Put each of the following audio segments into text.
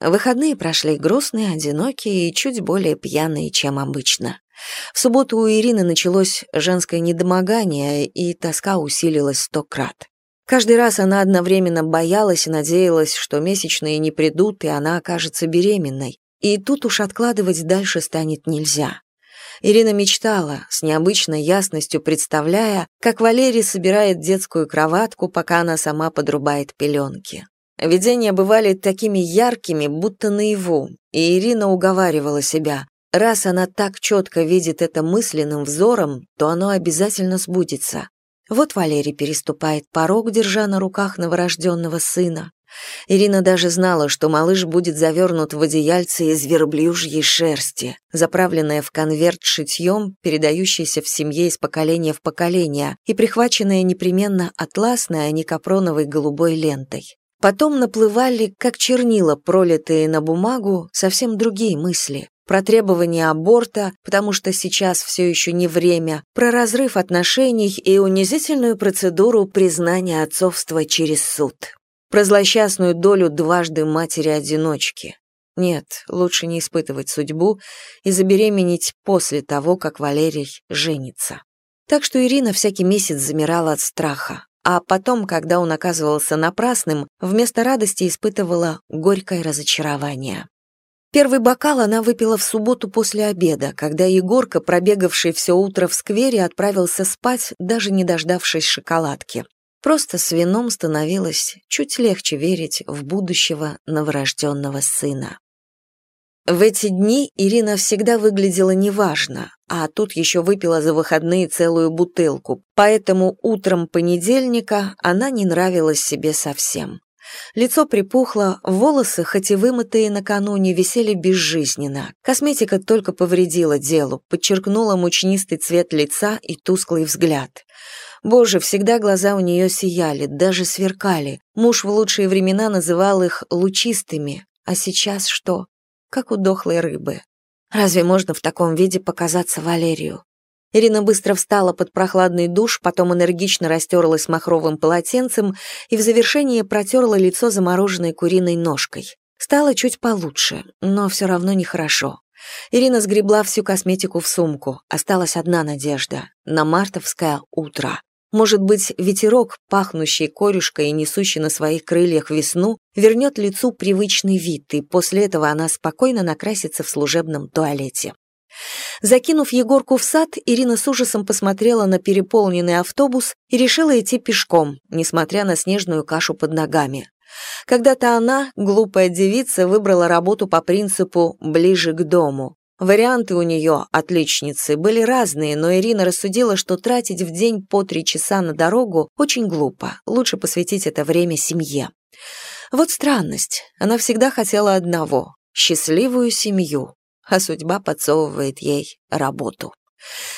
Выходные прошли грустные, одинокие и чуть более пьяные, чем обычно. В субботу у Ирины началось женское недомогание, и тоска усилилась сто крат. Каждый раз она одновременно боялась и надеялась, что месячные не придут, и она окажется беременной. И тут уж откладывать дальше станет нельзя. Ирина мечтала, с необычной ясностью представляя, как Валерий собирает детскую кроватку, пока она сама подрубает пеленки. Видения бывали такими яркими, будто наяву, и Ирина уговаривала себя, раз она так четко видит это мысленным взором, то оно обязательно сбудется. Вот Валерий переступает порог, держа на руках новорожденного сына. Ирина даже знала, что малыш будет завернут в одеяльце из верблюжьей шерсти, заправленное в конверт шитьем, передающееся в семье из поколения в поколение и прихваченное непременно атласной, а не капроновой голубой лентой. Потом наплывали, как чернила, пролитые на бумагу, совсем другие мысли. Про требование аборта, потому что сейчас все еще не время, про разрыв отношений и унизительную процедуру признания отцовства через суд. Про злосчастную долю дважды матери-одиночки. Нет, лучше не испытывать судьбу и забеременеть после того, как Валерий женится. Так что Ирина всякий месяц замирала от страха а потом, когда он оказывался напрасным, вместо радости испытывала горькое разочарование. Первый бокал она выпила в субботу после обеда, когда Егорка, пробегавший все утро в сквере, отправился спать, даже не дождавшись шоколадки. Просто с вином становилось чуть легче верить в будущего новорожденного сына. В эти дни Ирина всегда выглядела неважно, а тут еще выпила за выходные целую бутылку, поэтому утром понедельника она не нравилась себе совсем. Лицо припухло, волосы, хоть и вымытые накануне, висели безжизненно. Косметика только повредила делу, подчеркнула мучнистый цвет лица и тусклый взгляд. Боже, всегда глаза у нее сияли, даже сверкали. Муж в лучшие времена называл их лучистыми. А сейчас что? Как у дохлой рыбы. Разве можно в таком виде показаться Валерию? Ирина быстро встала под прохладный душ, потом энергично растерлась махровым полотенцем и в завершение протерла лицо замороженной куриной ножкой. Стало чуть получше, но все равно нехорошо. Ирина сгребла всю косметику в сумку. Осталась одна надежда — на мартовское утро. Может быть, ветерок, пахнущий корюшкой и несущий на своих крыльях весну, вернет лицу привычный вид, и после этого она спокойно накрасится в служебном туалете. Закинув Егорку в сад, Ирина с ужасом посмотрела на переполненный автобус и решила идти пешком, несмотря на снежную кашу под ногами. Когда-то она, глупая девица, выбрала работу по принципу «ближе к дому». Варианты у нее, отличницы, были разные, но Ирина рассудила, что тратить в день по три часа на дорогу очень глупо, лучше посвятить это время семье. Вот странность, она всегда хотела одного – счастливую семью, а судьба подсовывает ей работу.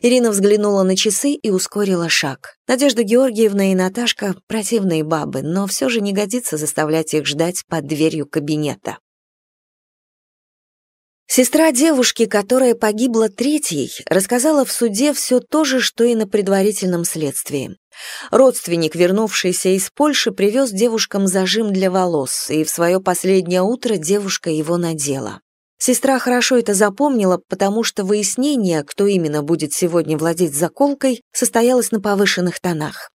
Ирина взглянула на часы и ускорила шаг. Надежда Георгиевна и Наташка – противные бабы, но все же не годится заставлять их ждать под дверью кабинета. Сестра девушки, которая погибла третьей, рассказала в суде все то же, что и на предварительном следствии. Родственник, вернувшийся из Польши, привез девушкам зажим для волос, и в свое последнее утро девушка его надела. Сестра хорошо это запомнила, потому что выяснение, кто именно будет сегодня владеть заколкой, состоялось на повышенных тонах.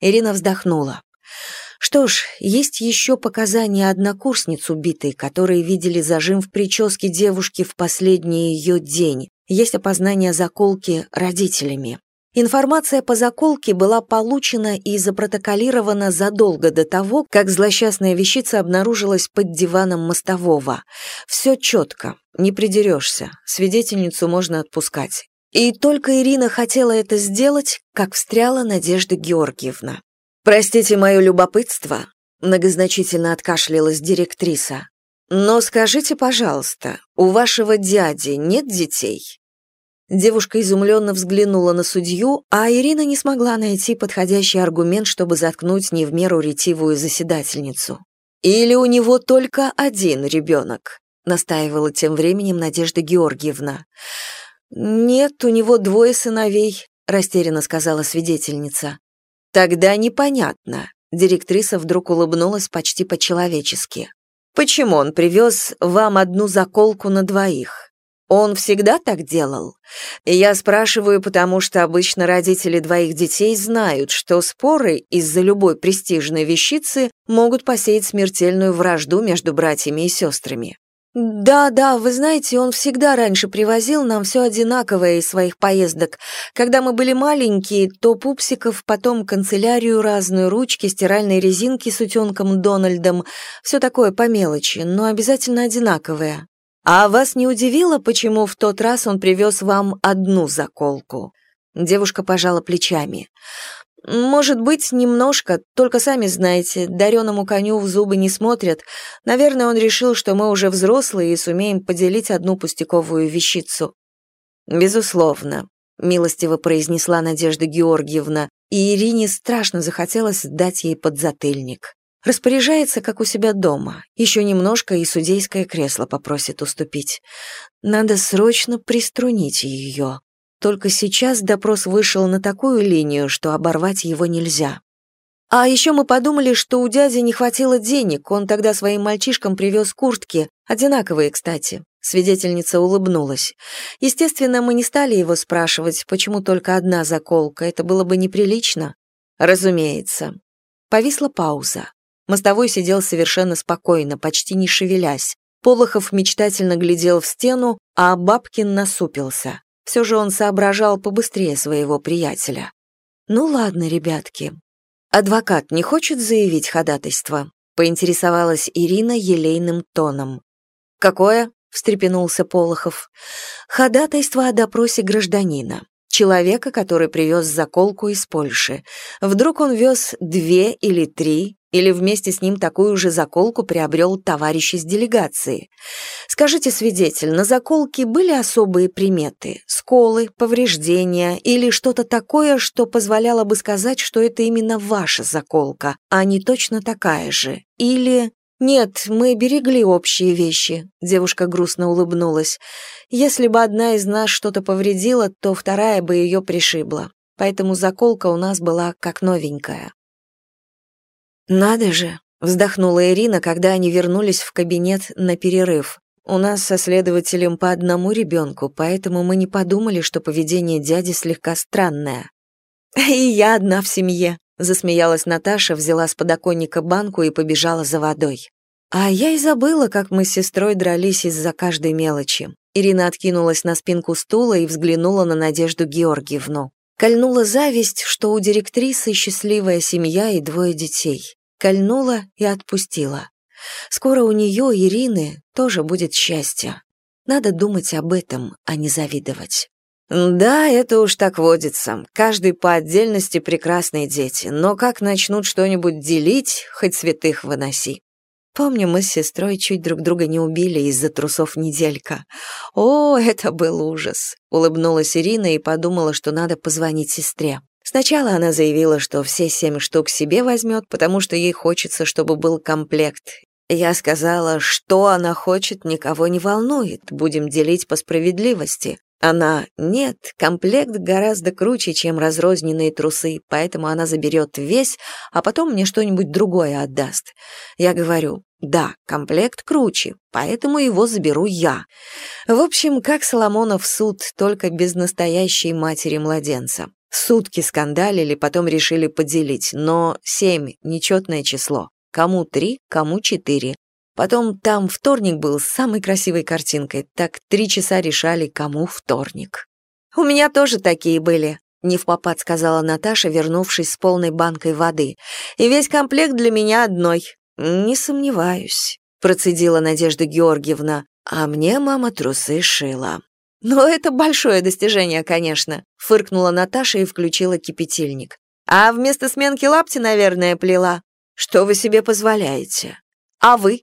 Ирина вздохнула. Что ж, есть еще показания однокурсниц убитой, которые видели зажим в прическе девушки в последний ее день. Есть опознание заколки родителями. Информация по заколке была получена и запротоколирована задолго до того, как злосчастная вещица обнаружилась под диваном мостового. Все четко, не придерешься, свидетельницу можно отпускать. И только Ирина хотела это сделать, как встряла Надежда Георгиевна. «Простите мое любопытство», — многозначительно откашлялась директриса. «Но скажите, пожалуйста, у вашего дяди нет детей?» Девушка изумленно взглянула на судью, а Ирина не смогла найти подходящий аргумент, чтобы заткнуть не в меру ретивую заседательницу. «Или у него только один ребенок?» — настаивала тем временем Надежда Георгиевна. «Нет, у него двое сыновей», — растерянно сказала свидетельница. Тогда непонятно. Директриса вдруг улыбнулась почти по-человечески. Почему он привез вам одну заколку на двоих? Он всегда так делал? Я спрашиваю, потому что обычно родители двоих детей знают, что споры из-за любой престижной вещицы могут посеять смертельную вражду между братьями и сестрами. «Да, да, вы знаете, он всегда раньше привозил нам все одинаковое из своих поездок. Когда мы были маленькие, то пупсиков, потом канцелярию разную, ручки, стиральные резинки с утенком Дональдом, все такое по мелочи, но обязательно одинаковое. А вас не удивило, почему в тот раз он привез вам одну заколку?» Девушка пожала плечами. «Может быть, немножко, только сами знаете, дареному коню в зубы не смотрят. Наверное, он решил, что мы уже взрослые и сумеем поделить одну пустяковую вещицу». «Безусловно», — милостиво произнесла Надежда Георгиевна, и Ирине страшно захотелось дать ей подзатыльник. Распоряжается, как у себя дома. Еще немножко и судейское кресло попросит уступить. Надо срочно приструнить ее. Только сейчас допрос вышел на такую линию, что оборвать его нельзя. А еще мы подумали, что у дяди не хватило денег, он тогда своим мальчишкам привез куртки, одинаковые, кстати. Свидетельница улыбнулась. Естественно, мы не стали его спрашивать, почему только одна заколка, это было бы неприлично. Разумеется. Повисла пауза. Мостовой сидел совершенно спокойно, почти не шевелясь. Полохов мечтательно глядел в стену, а Бабкин насупился. Все же он соображал побыстрее своего приятеля. «Ну ладно, ребятки. Адвокат не хочет заявить ходатайство?» поинтересовалась Ирина елейным тоном. «Какое?» — встрепенулся Полохов. «Ходатайство о допросе гражданина. Человека, который привез заколку из Польши. Вдруг он вез две или три, или вместе с ним такую же заколку приобрел товарищ из делегации. Скажите, свидетель, на заколке были особые приметы? Сколы, повреждения или что-то такое, что позволяло бы сказать, что это именно ваша заколка, а не точно такая же? Или... «Нет, мы берегли общие вещи», — девушка грустно улыбнулась. «Если бы одна из нас что-то повредила, то вторая бы ее пришибла. Поэтому заколка у нас была как новенькая». «Надо же!» — вздохнула Ирина, когда они вернулись в кабинет на перерыв. «У нас со следователем по одному ребенку, поэтому мы не подумали, что поведение дяди слегка странное». «И я одна в семье», — засмеялась Наташа, взяла с подоконника банку и побежала за водой. А я и забыла, как мы с сестрой дрались из-за каждой мелочи. Ирина откинулась на спинку стула и взглянула на Надежду Георгиевну. Кольнула зависть, что у директрисы счастливая семья и двое детей кольнула и отпустила. Скоро у нее, Ирины, тоже будет счастье. Надо думать об этом, а не завидовать. Да, это уж так водится. Каждый по отдельности прекрасные дети, но как начнут что-нибудь делить, хоть святых выноси. Помню, мы с сестрой чуть друг друга не убили из-за трусов неделька. О, это был ужас. Улыбнулась Ирина и подумала, что надо позвонить сестре. Сначала она заявила, что все семь штук себе возьмет, потому что ей хочется, чтобы был комплект. Я сказала, что она хочет, никого не волнует, будем делить по справедливости. Она «нет, комплект гораздо круче, чем разрозненные трусы, поэтому она заберет весь, а потом мне что-нибудь другое отдаст». Я говорю «да, комплект круче, поэтому его заберу я». В общем, как Соломонов суд, только без настоящей матери-младенца. Сутки скандалили, потом решили поделить, но семь — нечетное число. Кому три, кому четыре. Потом там вторник был с самой красивой картинкой, так три часа решали, кому вторник. «У меня тоже такие были», — не в попад сказала Наташа, вернувшись с полной банкой воды. «И весь комплект для меня одной». «Не сомневаюсь», — процедила Надежда Георгиевна. «А мне мама трусы шила». «Ну, это большое достижение, конечно», — фыркнула Наташа и включила кипятильник. «А вместо сменки лапти, наверное, плела. Что вы себе позволяете? А вы?»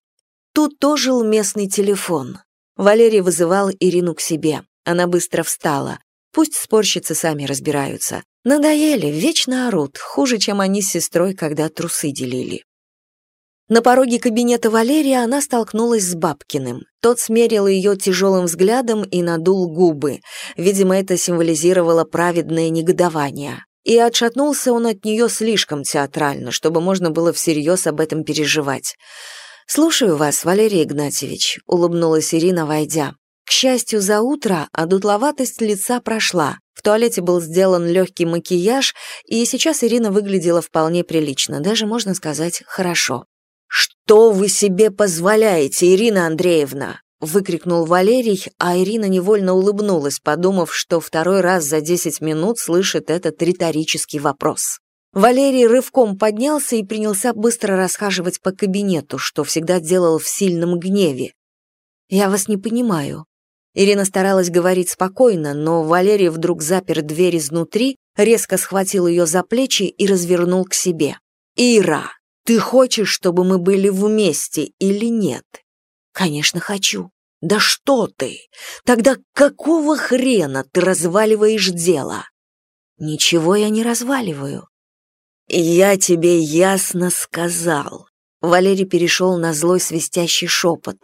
Тут тоже местный телефон. Валерий вызывал Ирину к себе. Она быстро встала. Пусть спорщицы сами разбираются. Надоели, вечно орут, хуже, чем они с сестрой, когда трусы делили. На пороге кабинета Валерия она столкнулась с Бабкиным. Тот смерил ее тяжелым взглядом и надул губы. Видимо, это символизировало праведное негодование. И отшатнулся он от нее слишком театрально, чтобы можно было всерьез об этом переживать. «Слушаю вас, Валерий Игнатьевич», — улыбнулась Ирина, войдя. К счастью, за утро одутловатость лица прошла. В туалете был сделан легкий макияж, и сейчас Ирина выглядела вполне прилично, даже, можно сказать, хорошо. «Что вы себе позволяете, Ирина Андреевна?» — выкрикнул Валерий, а Ирина невольно улыбнулась, подумав, что второй раз за десять минут слышит этот риторический вопрос. Валерий рывком поднялся и принялся быстро расхаживать по кабинету, что всегда делал в сильном гневе. «Я вас не понимаю». Ирина старалась говорить спокойно, но Валерий вдруг запер дверь изнутри, резко схватил ее за плечи и развернул к себе. «Ира, ты хочешь, чтобы мы были вместе или нет?» «Конечно, хочу». «Да что ты? Тогда какого хрена ты разваливаешь дело?» «Ничего я не разваливаю. «Я тебе ясно сказал». Валерий перешел на злой свистящий шепот.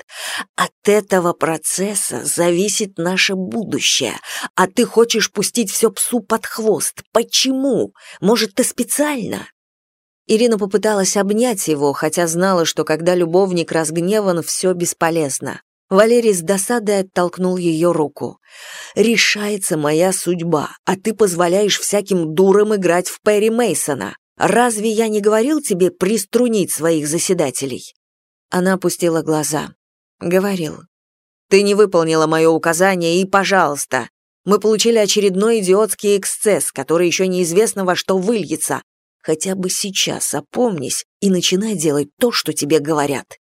«От этого процесса зависит наше будущее, а ты хочешь пустить все псу под хвост. Почему? Может, ты специально?» Ирина попыталась обнять его, хотя знала, что когда любовник разгневан, все бесполезно. Валерий с досадой оттолкнул ее руку. «Решается моя судьба, а ты позволяешь всяким дурам играть в Перри Мейсона. Разве я не говорил тебе приструнить своих заседателей?» Она опустила глаза. «Говорил. Ты не выполнила мое указание, и, пожалуйста, мы получили очередной идиотский эксцесс, который еще неизвестно во что выльется. Хотя бы сейчас опомнись и начинай делать то, что тебе говорят».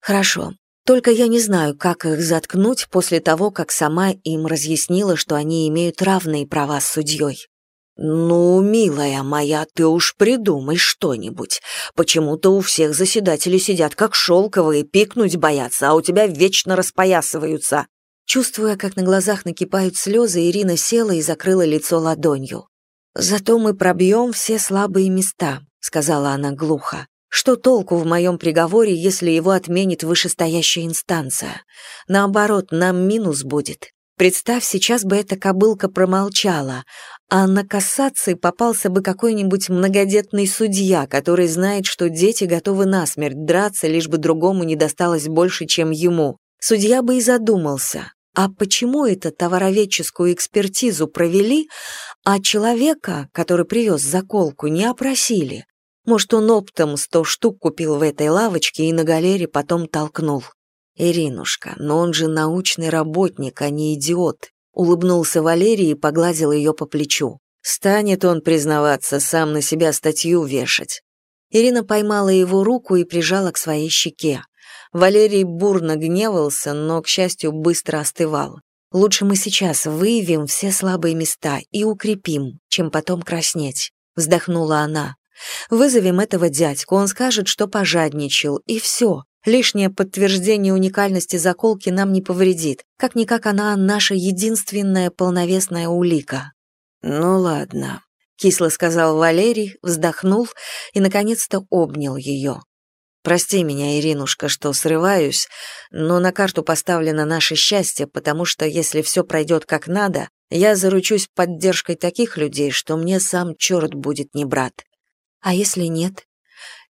«Хорошо. Только я не знаю, как их заткнуть после того, как сама им разъяснила, что они имеют равные права с судьей. «Ну, милая моя, ты уж придумай что-нибудь. Почему-то у всех заседателей сидят как шелковые, пикнуть боятся, а у тебя вечно распоясываются». Чувствуя, как на глазах накипают слезы, Ирина села и закрыла лицо ладонью. «Зато мы пробьем все слабые места», — сказала она глухо. «Что толку в моем приговоре, если его отменит вышестоящая инстанция? Наоборот, нам минус будет. Представь, сейчас бы эта кобылка промолчала, а на кассации попался бы какой-нибудь многодетный судья, который знает, что дети готовы насмерть драться, лишь бы другому не досталось больше, чем ему. Судья бы и задумался, а почему это товароведческую экспертизу провели, а человека, который привез заколку, не опросили? Может, он оптом сто штук купил в этой лавочке и на галере потом толкнул. «Иринушка, но он же научный работник, а не идиот», улыбнулся Валерий и погладил ее по плечу. «Станет он признаваться, сам на себя статью вешать». Ирина поймала его руку и прижала к своей щеке. Валерий бурно гневался, но, к счастью, быстро остывал. «Лучше мы сейчас выявим все слабые места и укрепим, чем потом краснеть», — вздохнула она. «Вызовем этого дядьку, он скажет, что пожадничал, и все. Лишнее подтверждение уникальности заколки нам не повредит. Как-никак она наша единственная полновесная улика. «Ну ладно», — кисло сказал Валерий, вздохнул и, наконец-то, обнял ее. «Прости меня, Иринушка, что срываюсь, но на карту поставлено наше счастье, потому что если все пройдет как надо, я заручусь поддержкой таких людей, что мне сам черт будет не брат. А если нет?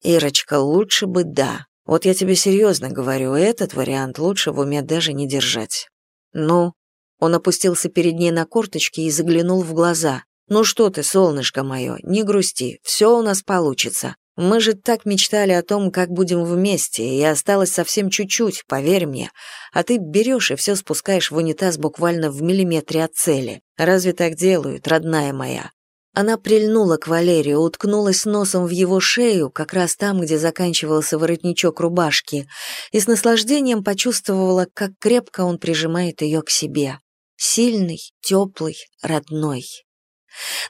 Ирочка, лучше бы да. Вот я тебе серьезно говорю, этот вариант лучше в уме даже не держать. Ну, он опустился перед ней на корточки и заглянул в глаза. «Ну что ты, солнышко мое, не грусти, все у нас получится. Мы же так мечтали о том, как будем вместе, и осталось совсем чуть-чуть, поверь мне. А ты берешь и все спускаешь в унитаз буквально в миллиметре от цели. Разве так делают, родная моя? Она прильнула к Валерию, уткнулась носом в его шею, как раз там, где заканчивался воротничок рубашки, и с наслаждением почувствовала, как крепко он прижимает ее к себе. Сильный, теплый, родной.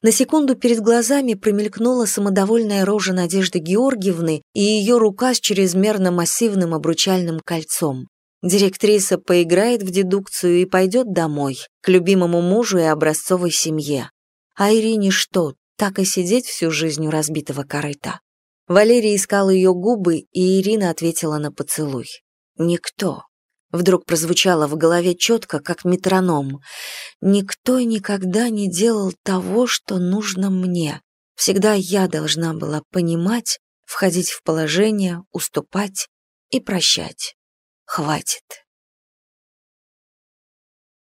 На секунду перед глазами промелькнула самодовольная рожа Надежды Георгиевны и ее рука с чрезмерно массивным обручальным кольцом. Директриса поиграет в дедукцию и пойдет домой, к любимому мужу и образцовой семье. А Ирине что, так и сидеть всю жизнь у разбитого корыта? Валерий искал ее губы, и Ирина ответила на поцелуй. «Никто». Вдруг прозвучало в голове четко, как метроном. «Никто никогда не делал того, что нужно мне. Всегда я должна была понимать, входить в положение, уступать, и прощать. Хватит.